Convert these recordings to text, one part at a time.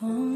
phone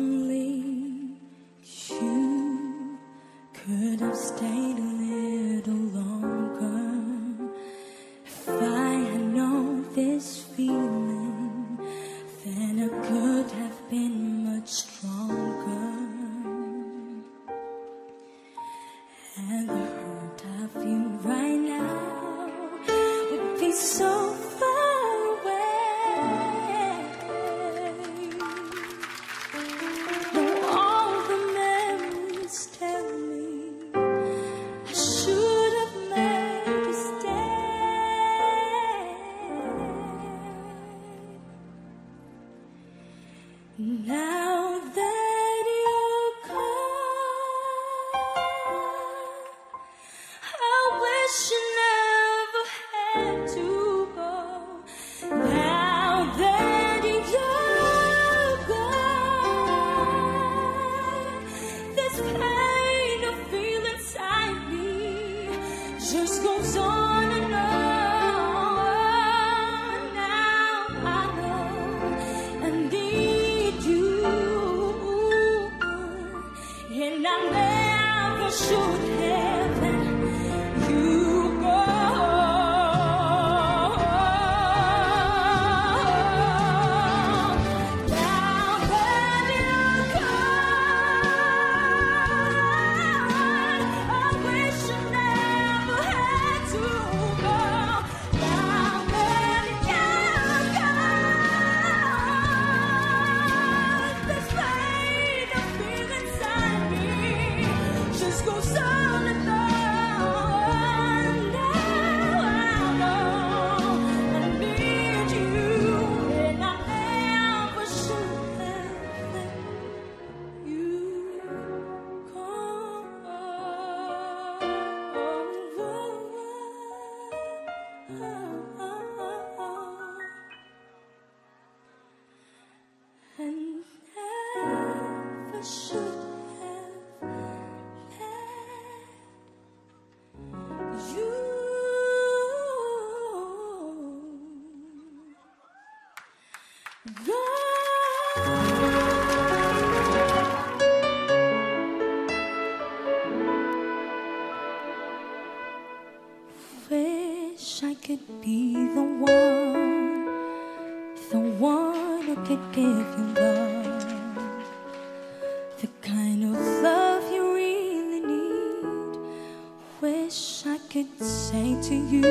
wish I could say to you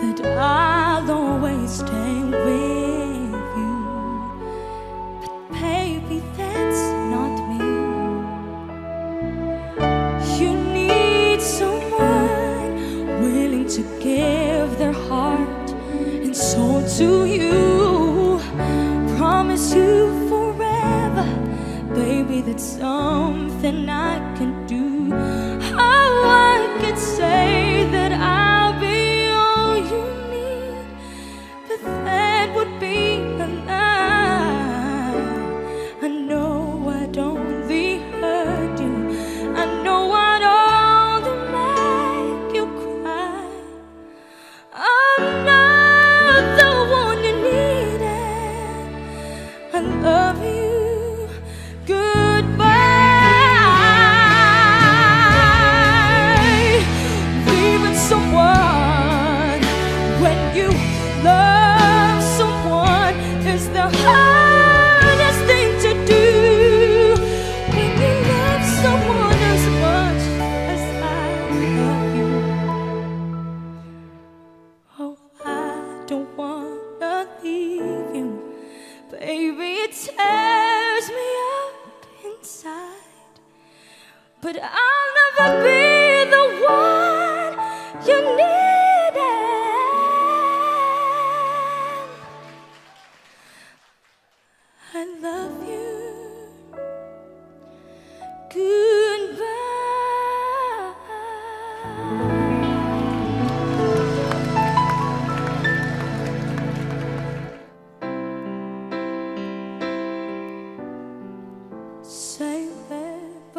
that I'll always stay with you. But baby, that's not me. You need someone willing to give their heart and soul to you. Promise you forever, baby, that all.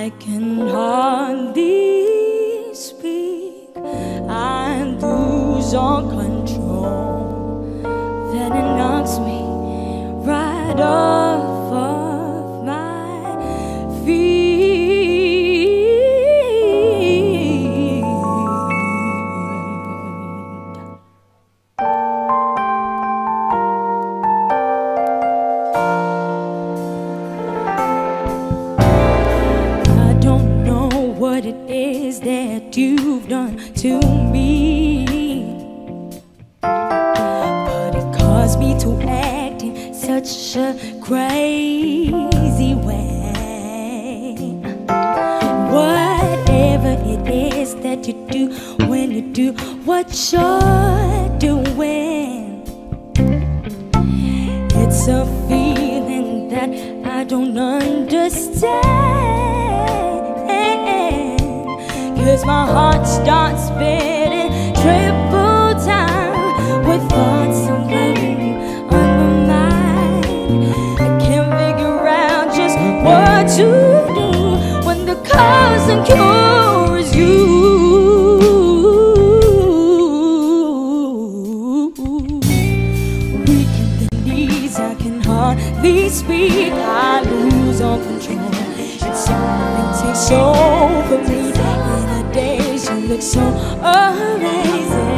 I can hardly a feeling that I don't understand. Cause my heart starts spinning triple time with thoughts of you on my mind. I can't figure out just what to do when the cause and cure. over me. In the days you look so amazing.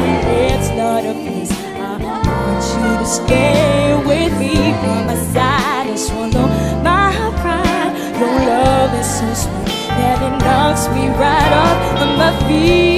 It's not a place I want you to stay with me by my side and swallow my pride. Your love is so sweet that it knocks me right off of my feet.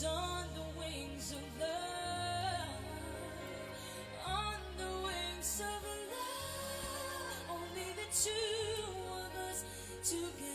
on the wings of love, on the wings of love, only the two of us together.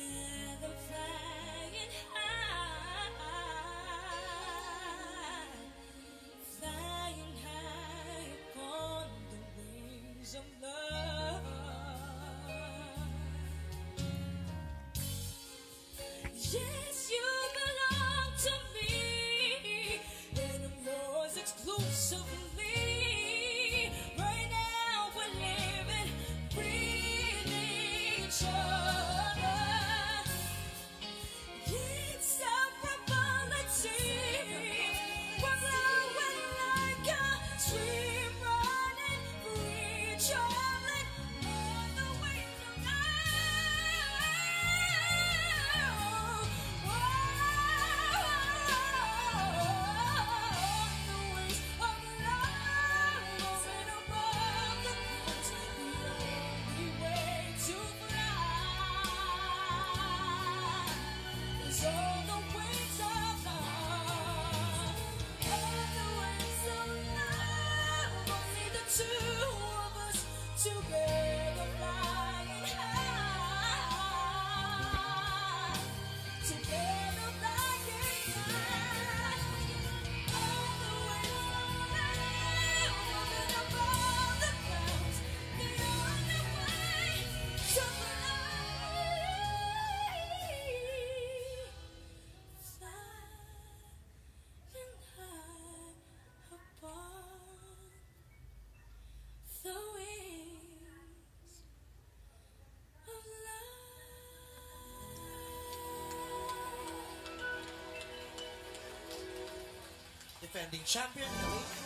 defending champion.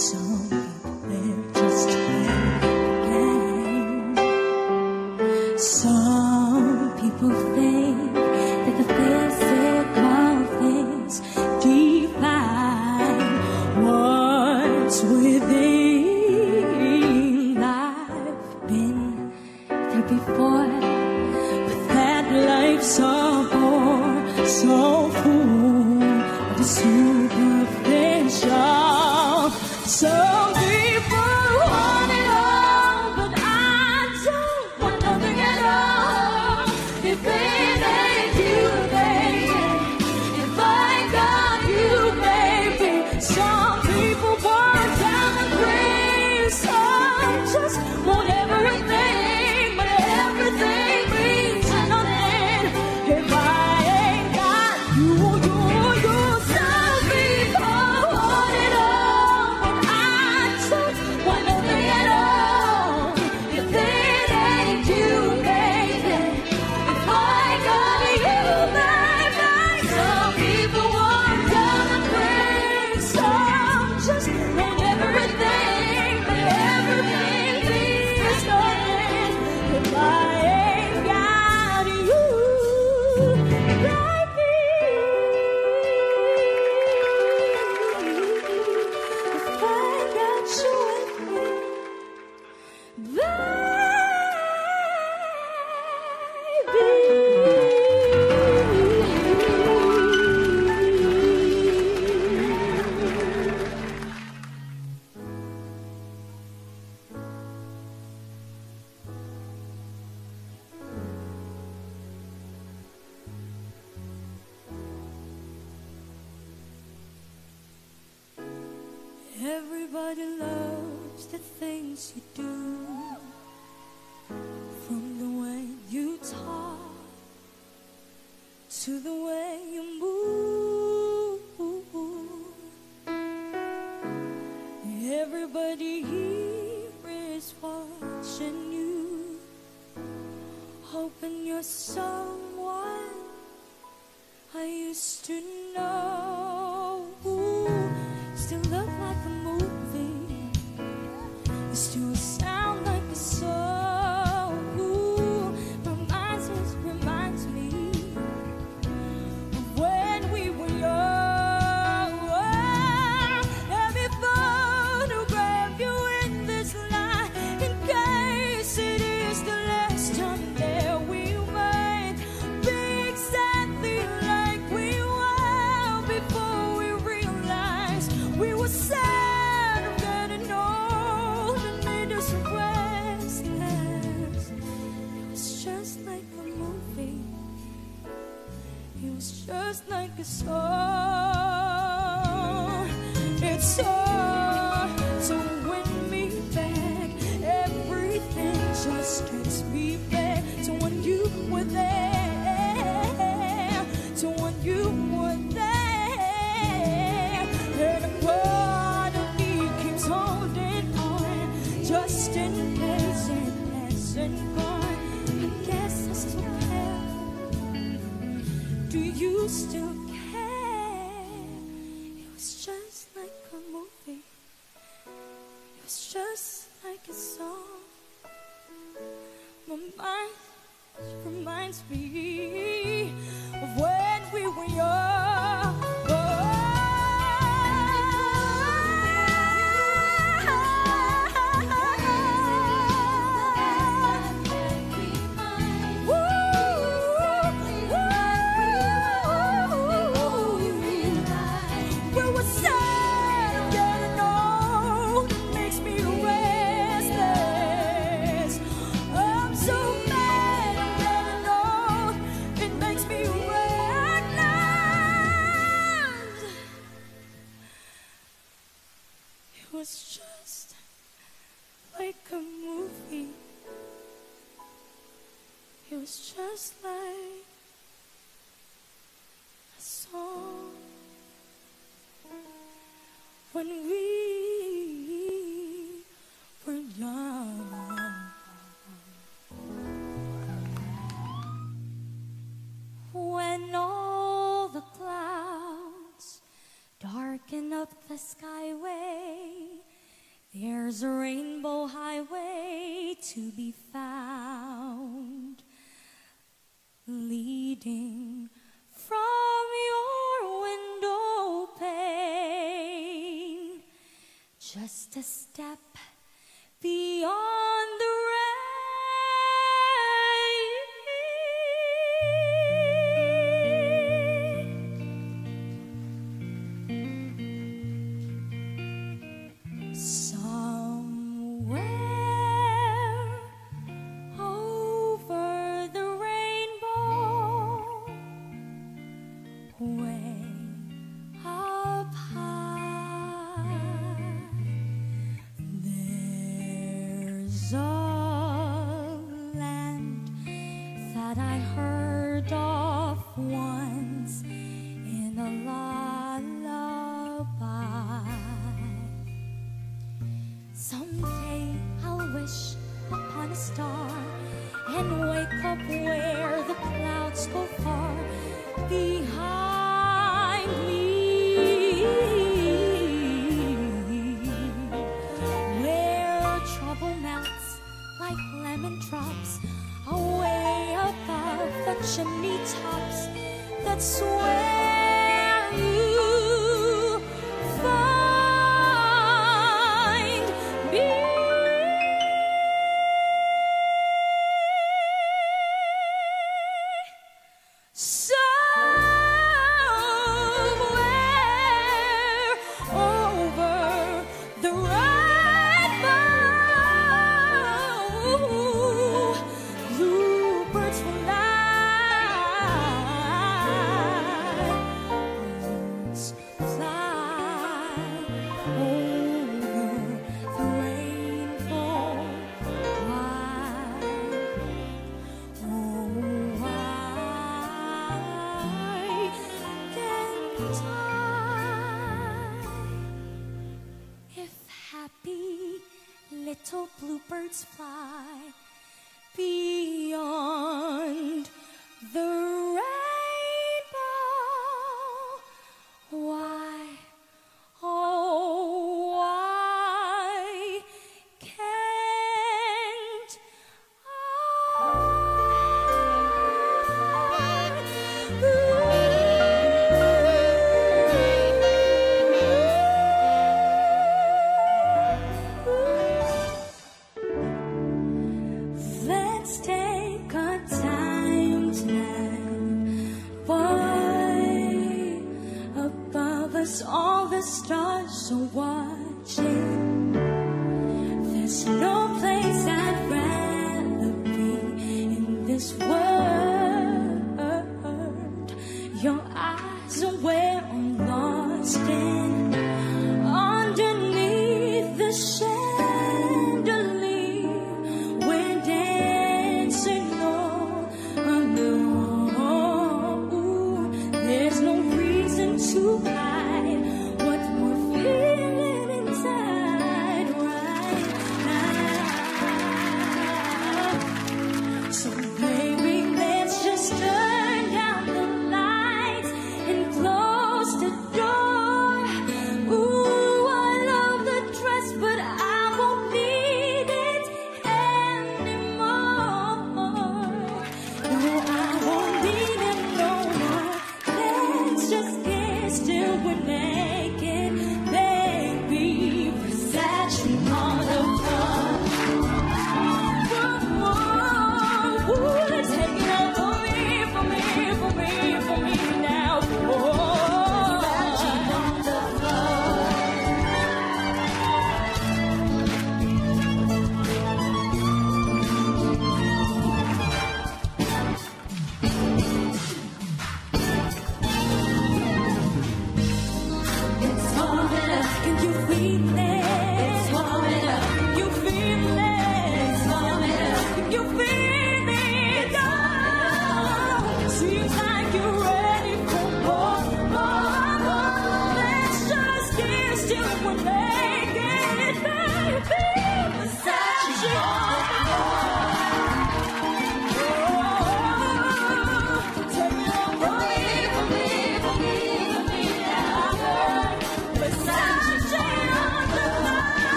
想。Everybody loves the things you do. reminds me of when we were young. just like a song when we were young. When all the clouds darken up the skyway, there's a rainbow highway to be found. just a step. Door.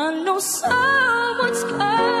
I know someone's gonna